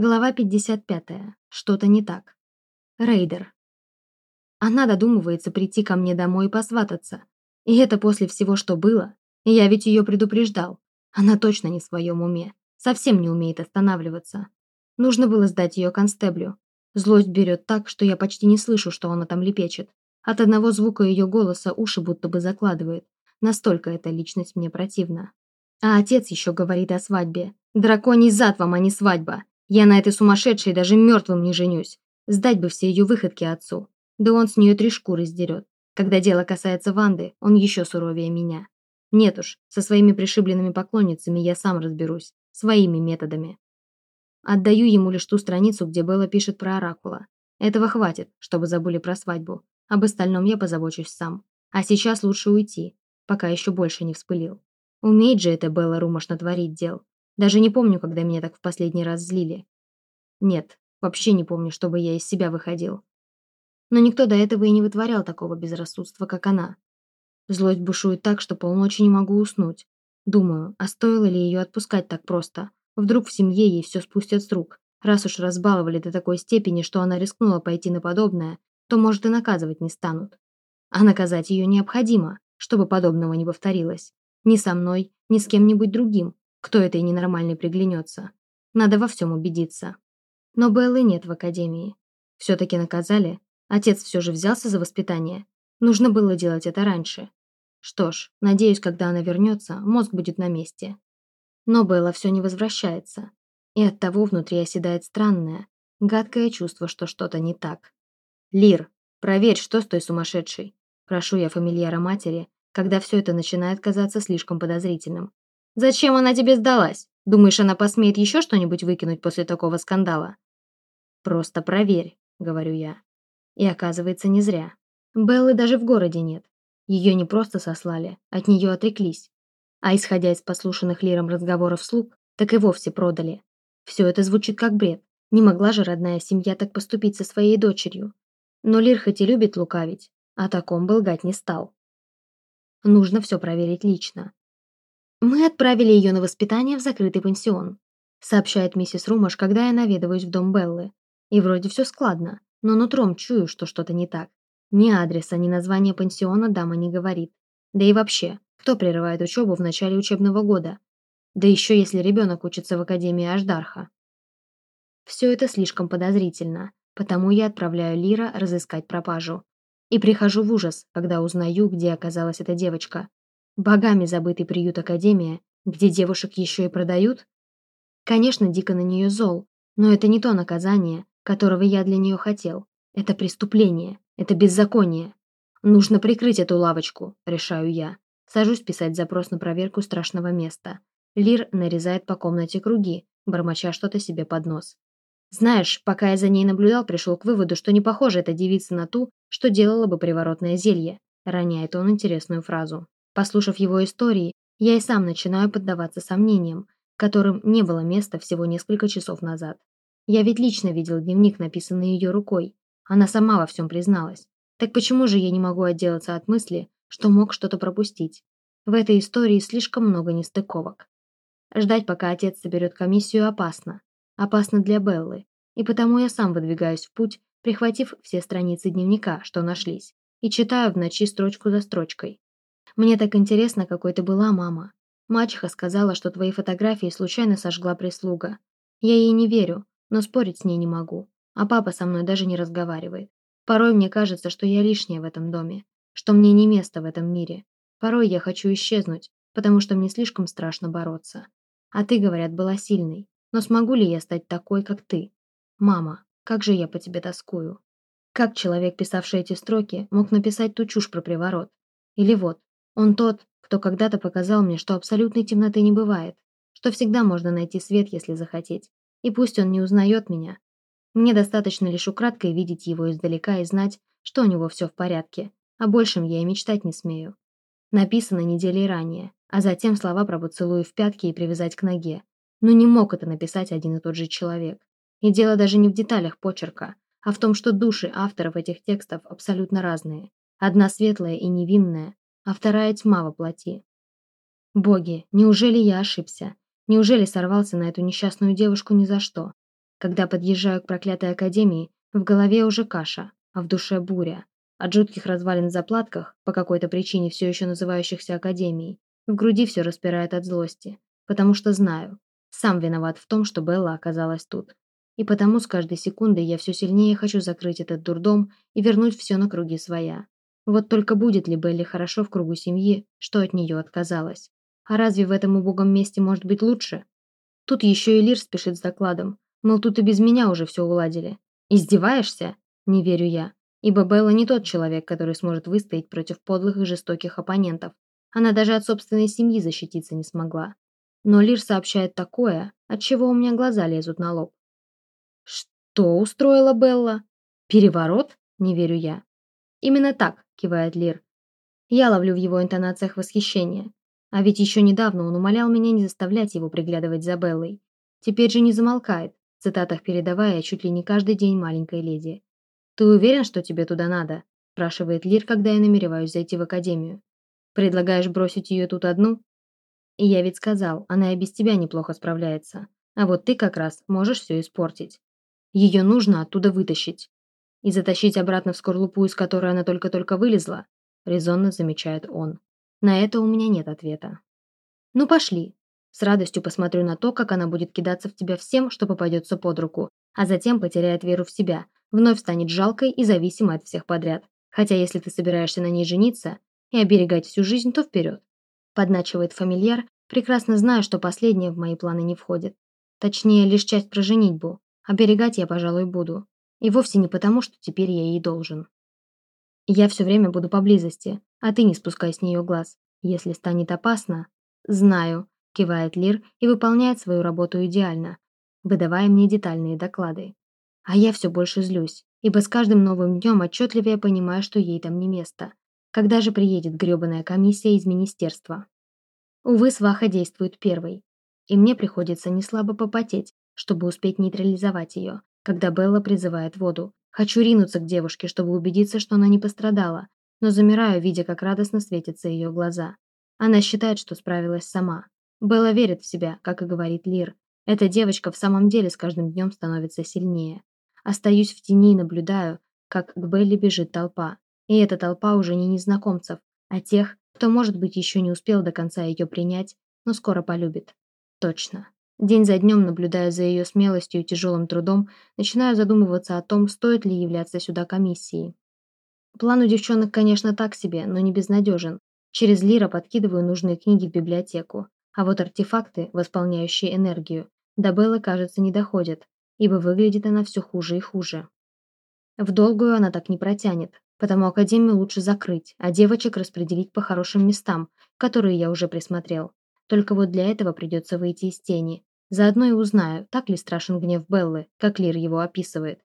Глава 55. Что-то не так. Рейдер. Она додумывается прийти ко мне домой и посвататься. И это после всего, что было. Я ведь ее предупреждал. Она точно не в своем уме. Совсем не умеет останавливаться. Нужно было сдать ее констеблю. Злость берет так, что я почти не слышу, что она там лепечет. От одного звука ее голоса уши будто бы закладывает. Настолько эта личность мне противна. А отец еще говорит о свадьбе. Драконий зад вам, а не свадьба. Я на этой сумасшедшей даже мертвым не женюсь. Сдать бы все ее выходки отцу. Да он с нее три шкуры сдерет. Когда дело касается Ванды, он еще суровее меня. Нет уж, со своими пришибленными поклонницами я сам разберусь. Своими методами. Отдаю ему лишь ту страницу, где Белла пишет про Оракула. Этого хватит, чтобы забыли про свадьбу. Об остальном я позабочусь сам. А сейчас лучше уйти, пока еще больше не вспылил. Умеет же эта Белла Румаш натворить дел. Даже не помню, когда меня так в последний раз злили. Нет, вообще не помню, чтобы я из себя выходил. Но никто до этого и не вытворял такого безрассудства, как она. Злость бушует так, что полночи не могу уснуть. Думаю, а стоило ли ее отпускать так просто? Вдруг в семье ей все спустят с рук. Раз уж разбаловали до такой степени, что она рискнула пойти на подобное, то, может, и наказывать не станут. А наказать ее необходимо, чтобы подобного не повторилось. Ни со мной, ни с кем-нибудь другим, кто этой ненормальной приглянется. Надо во всем убедиться. Но Беллы нет в академии. Все-таки наказали. Отец все же взялся за воспитание. Нужно было делать это раньше. Что ж, надеюсь, когда она вернется, мозг будет на месте. Но Белла все не возвращается. И оттого внутри оседает странное, гадкое чувство, что что-то не так. «Лир, проверь, что с той сумасшедшей?» Прошу я фамильяра матери, когда все это начинает казаться слишком подозрительным. Зачем она тебе сдалась? Думаешь, она посмеет еще что-нибудь выкинуть после такого скандала? Просто проверь, говорю я. И оказывается, не зря. Беллы даже в городе нет. Ее не просто сослали, от нее отреклись. А исходя из послушанных Лиром разговоров слуг, так и вовсе продали. Все это звучит как бред. Не могла же родная семья так поступить со своей дочерью. Но Лир хоть и любит лукавить, о таком был гать не стал. Нужно все проверить лично. «Мы отправили ее на воспитание в закрытый пансион», сообщает миссис Румаш, когда я наведываюсь в дом Беллы. И вроде все складно, но нутром чую, что что-то не так. Ни адреса, ни названия пансиона дама не говорит. Да и вообще, кто прерывает учебу в начале учебного года? Да еще если ребенок учится в Академии Аждарха. Все это слишком подозрительно, потому я отправляю Лира разыскать пропажу. И прихожу в ужас, когда узнаю, где оказалась эта девочка. Богами забытый приют Академия, где девушек еще и продают? Конечно, дико на нее зол, но это не то наказание, которого я для нее хотел. Это преступление, это беззаконие. Нужно прикрыть эту лавочку, решаю я. Сажусь писать запрос на проверку страшного места. Лир нарезает по комнате круги, бормоча что-то себе под нос. Знаешь, пока я за ней наблюдал, пришел к выводу, что не похожа эта девица на ту, что делала бы приворотное зелье. Роняет он интересную фразу. Послушав его истории, я и сам начинаю поддаваться сомнениям, которым не было места всего несколько часов назад. Я ведь лично видел дневник, написанный ее рукой. Она сама во всем призналась. Так почему же я не могу отделаться от мысли, что мог что-то пропустить? В этой истории слишком много нестыковок. Ждать, пока отец соберет комиссию, опасно. Опасно для Беллы. И потому я сам выдвигаюсь в путь, прихватив все страницы дневника, что нашлись, и читаю в ночи строчку за строчкой. Мне так интересно, какой ты была, мама. Мачеха сказала, что твои фотографии случайно сожгла прислуга. Я ей не верю, но спорить с ней не могу. А папа со мной даже не разговаривает. Порой мне кажется, что я лишняя в этом доме, что мне не место в этом мире. Порой я хочу исчезнуть, потому что мне слишком страшно бороться. А ты, говорят, была сильной. Но смогу ли я стать такой, как ты? Мама, как же я по тебе тоскую. Как человек, писавший эти строки, мог написать ту чушь про приворот? Или вот, он тот, кто когда-то показал мне, что абсолютной темноты не бывает, что всегда можно найти свет, если захотеть. И пусть он не узнает меня. Мне достаточно лишь украдкой видеть его издалека и знать, что у него все в порядке. О большем я и мечтать не смею. Написано недели ранее, а затем слова про поцелуи в пятки и привязать к ноге. Но не мог это написать один и тот же человек. И дело даже не в деталях почерка, а в том, что души авторов этих текстов абсолютно разные. Одна светлая и невинная, а вторая тьма во плоти. Боги, неужели я ошибся? Неужели сорвался на эту несчастную девушку ни за что? Когда подъезжаю к проклятой академии, в голове уже каша, а в душе буря. От жутких развалин в заплатках, по какой-то причине все еще называющихся академией, в груди все распирает от злости, потому что знаю, сам виноват в том, что Белла оказалась тут. И потому с каждой секундой я все сильнее хочу закрыть этот дурдом и вернуть все на круги своя. Вот только будет ли Белли хорошо в кругу семьи, что от нее отказалась? А разве в этом убогом месте может быть лучше? Тут еще и Лир спешит с докладом. Мол, тут и без меня уже все уладили. Издеваешься? Не верю я. Ибо Белла не тот человек, который сможет выстоять против подлых и жестоких оппонентов. Она даже от собственной семьи защититься не смогла. Но Лир сообщает такое, от чего у меня глаза лезут на лоб. «Что устроила Белла? Переворот?» – не верю я. «Именно так», – кивает Лир. Я ловлю в его интонациях восхищение. А ведь еще недавно он умолял меня не заставлять его приглядывать за Беллой. Теперь же не замолкает, в цитатах передавая чуть ли не каждый день маленькой леди. «Ты уверен, что тебе туда надо?» – спрашивает Лир, когда я намереваюсь зайти в академию. «Предлагаешь бросить ее тут одну?» И я ведь сказал, она и без тебя неплохо справляется. А вот ты как раз можешь все испортить. Ее нужно оттуда вытащить. И затащить обратно в скорлупу, из которой она только-только вылезла, резонно замечает он. На это у меня нет ответа. Ну пошли. С радостью посмотрю на то, как она будет кидаться в тебя всем, что попадется под руку, а затем потеряет веру в себя, вновь станет жалкой и зависимой от всех подряд. Хотя если ты собираешься на ней жениться и оберегать всю жизнь, то вперед. Подначивает фамильяр, прекрасно зная, что последнее в мои планы не входит. Точнее, лишь часть про женитьбу. Оберегать я, пожалуй, буду. И вовсе не потому, что теперь я ей должен. Я все время буду поблизости, а ты не спускай с нее глаз. Если станет опасно... Знаю, кивает Лир и выполняет свою работу идеально, выдавая мне детальные доклады. А я все больше злюсь, ибо с каждым новым днем отчетливее понимаю, что ей там не место. Когда же приедет грёбаная комиссия из министерства? Увы, сваха действует первой. И мне приходится неслабо попотеть, чтобы успеть нейтрализовать ее, когда Белла призывает воду. Хочу ринуться к девушке, чтобы убедиться, что она не пострадала, но замираю, видя, как радостно светятся ее глаза. Она считает, что справилась сама. Белла верит в себя, как и говорит Лир. Эта девочка в самом деле с каждым днем становится сильнее. Остаюсь в тени и наблюдаю, как к Белле бежит толпа. И эта толпа уже не незнакомцев, а тех, кто, может быть, еще не успел до конца ее принять, но скоро полюбит. Точно. День за днем, наблюдая за ее смелостью и тяжелым трудом, начинаю задумываться о том, стоит ли являться сюда комиссией. План у девчонок, конечно, так себе, но не безнадежен. Через Лира подкидываю нужные книги в библиотеку, а вот артефакты, восполняющие энергию, до Беллы, кажется, не доходят, ибо выглядит она все хуже и хуже. В долгую она так не протянет, Потому академию лучше закрыть, а девочек распределить по хорошим местам, которые я уже присмотрел. Только вот для этого придется выйти из тени. Заодно и узнаю, так ли страшен гнев Беллы, как Лир его описывает.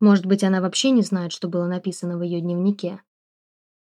Может быть, она вообще не знает, что было написано в ее дневнике.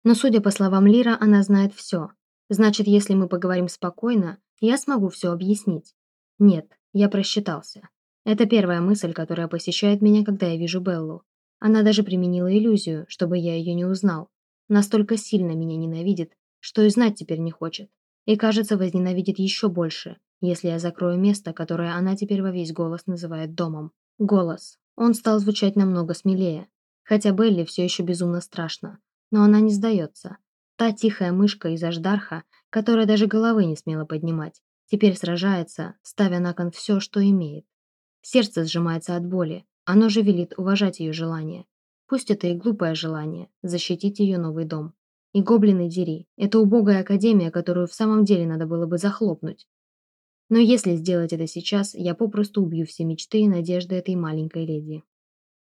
Но, судя по словам Лира, она знает все. Значит, если мы поговорим спокойно, я смогу все объяснить. Нет, я просчитался. Это первая мысль, которая посещает меня, когда я вижу Беллу. Она даже применила иллюзию, чтобы я ее не узнал. Настолько сильно меня ненавидит, что и знать теперь не хочет. И, кажется, возненавидит еще больше, если я закрою место, которое она теперь во весь голос называет домом. Голос. Он стал звучать намного смелее. Хотя Белли все еще безумно страшно. Но она не сдается. Та тихая мышка из Аждарха, которая даже головы не смела поднимать, теперь сражается, ставя на кон все, что имеет. Сердце сжимается от боли, оно же велит уважать ее желание. Пусть это и глупое желание – защитить ее новый дом. И гоблины дери – это убогая академия, которую в самом деле надо было бы захлопнуть. Но если сделать это сейчас, я попросту убью все мечты и надежды этой маленькой леди.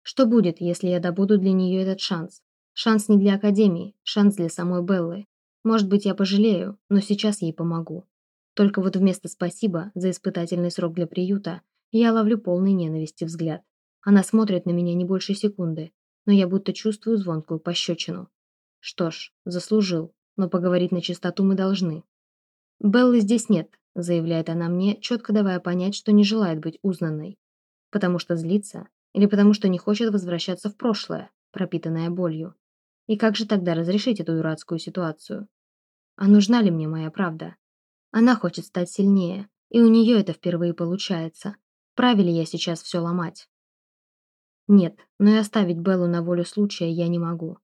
Что будет, если я добуду для нее этот шанс? Шанс не для Академии, шанс для самой Беллы. Может быть, я пожалею, но сейчас ей помогу. Только вот вместо «спасибо» за испытательный срок для приюта я ловлю полный ненависти взгляд. Она смотрит на меня не больше секунды, но я будто чувствую звонкую пощечину. Что ж, заслужил, но поговорить на чистоту мы должны. «Беллы здесь нет», — заявляет она мне, четко давая понять, что не желает быть узнанной. Потому что злится или потому что не хочет возвращаться в прошлое, пропитанное болью. И как же тогда разрешить эту дурацкую ситуацию? А нужна ли мне моя правда? Она хочет стать сильнее, и у нее это впервые получается. Вправе ли я сейчас все ломать? Нет, но и оставить Беллу на волю случая я не могу.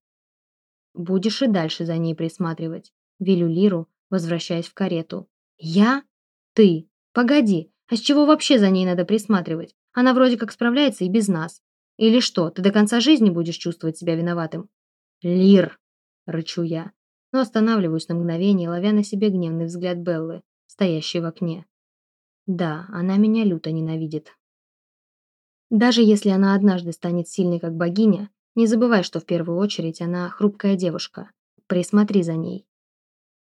Будешь и дальше за ней присматривать. Велю Лиру, возвращаясь в карету. Я? Ты? Погоди, а с чего вообще за ней надо присматривать? Она вроде как справляется и без нас. Или что, ты до конца жизни будешь чувствовать себя виноватым? Лир, рычу я, но останавливаюсь на мгновение, ловя на себе гневный взгляд Беллы, стоящей в окне. Да, она меня люто ненавидит. Даже если она однажды станет сильной как богиня, не забывай, что в первую очередь она хрупкая девушка. Присмотри за ней.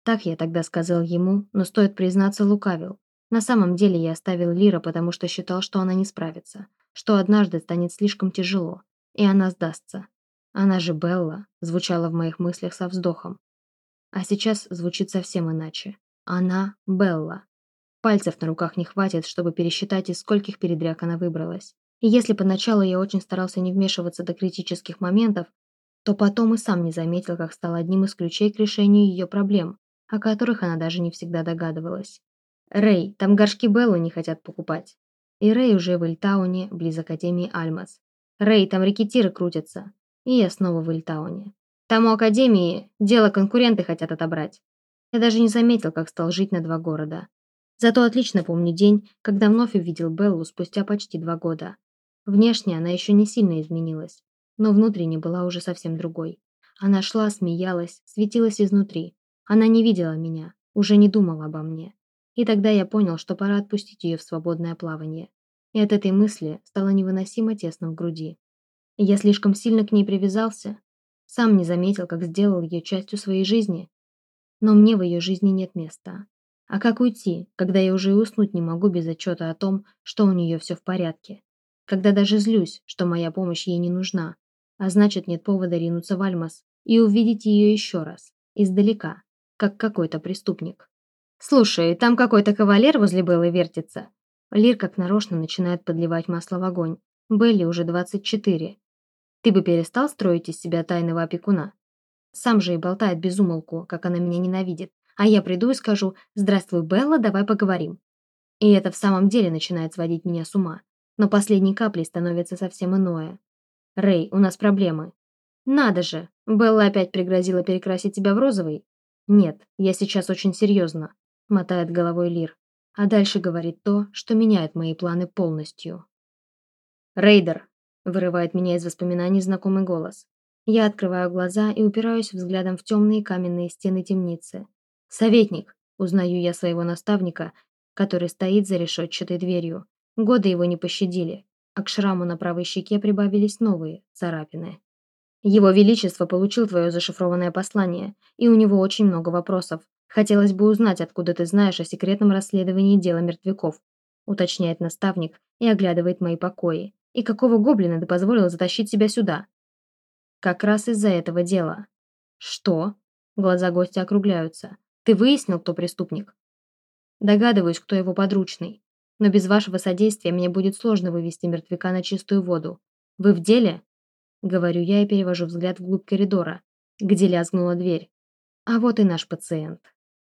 Так я тогда сказал ему, но стоит признаться, лукавил. На самом деле я оставил Лира, потому что считал, что она не справится, что однажды станет слишком тяжело, и она сдастся. Она же Белла, звучала в моих мыслях со вздохом. А сейчас звучит совсем иначе. Она Белла. Пальцев на руках не хватит, чтобы пересчитать, из скольких передряг она выбралась. И если поначалу я очень старался не вмешиваться до критических моментов, то потом и сам не заметил, как стал одним из ключей к решению ее проблем, о которых она даже не всегда догадывалась. «Рэй, там горшки Беллы не хотят покупать». И Рэй уже в Ильтауне, близ Академии Альмас. «Рэй, там рекетиры крутятся». И я снова в Ильтауне. Там у Академии дело конкуренты хотят отобрать. Я даже не заметил, как стал жить на два города. Зато отлично помню день, когда вновь увидел Беллу спустя почти два года. Внешне она еще не сильно изменилась, но внутренне была уже совсем другой. Она шла, смеялась, светилась изнутри. Она не видела меня, уже не думала обо мне. И тогда я понял, что пора отпустить ее в свободное плавание. И от этой мысли стало невыносимо тесно в груди. Я слишком сильно к ней привязался, сам не заметил, как сделал ее частью своей жизни. Но мне в ее жизни нет места. А как уйти, когда я уже и уснуть не могу без отчета о том, что у нее все в порядке? Когда даже злюсь, что моя помощь ей не нужна, а значит нет повода ринуться в Альмас и увидеть ее еще раз, издалека, как какой-то преступник. «Слушай, там какой-то кавалер возле Беллы вертится». Лир как нарочно начинает подливать масло в огонь. Белли уже 24. Ты бы перестал строить из себя тайного опекуна. Сам же и болтает без умолку, как она меня ненавидит. А я приду и скажу «Здравствуй, Белла, давай поговорим». И это в самом деле начинает сводить меня с ума. Но последней каплей становится совсем иное. «Рэй, у нас проблемы». «Надо же! Белла опять пригрозила перекрасить тебя в розовый?» «Нет, я сейчас очень серьезно», — мотает головой Лир. А дальше говорит то, что меняет мои планы полностью. «Рейдер, Вырывает меня из воспоминаний знакомый голос. Я открываю глаза и упираюсь взглядом в темные каменные стены темницы. «Советник!» – узнаю я своего наставника, который стоит за решетчатой дверью. Годы его не пощадили, а к шраму на правой щеке прибавились новые царапины. Его Величество получил твое зашифрованное послание, и у него очень много вопросов. Хотелось бы узнать, откуда ты знаешь о секретном расследовании дела мертвяков, уточняет наставник и оглядывает мои покои. И какого гоблина ты позволила затащить себя сюда? Как раз из-за этого дела. Что? Глаза гостя округляются. Ты выяснил, кто преступник? Догадываюсь, кто его подручный. Но без вашего содействия мне будет сложно вывести мертвяка на чистую воду. Вы в деле? Говорю я и перевожу взгляд вглубь коридора, где лязгнула дверь. А вот и наш пациент.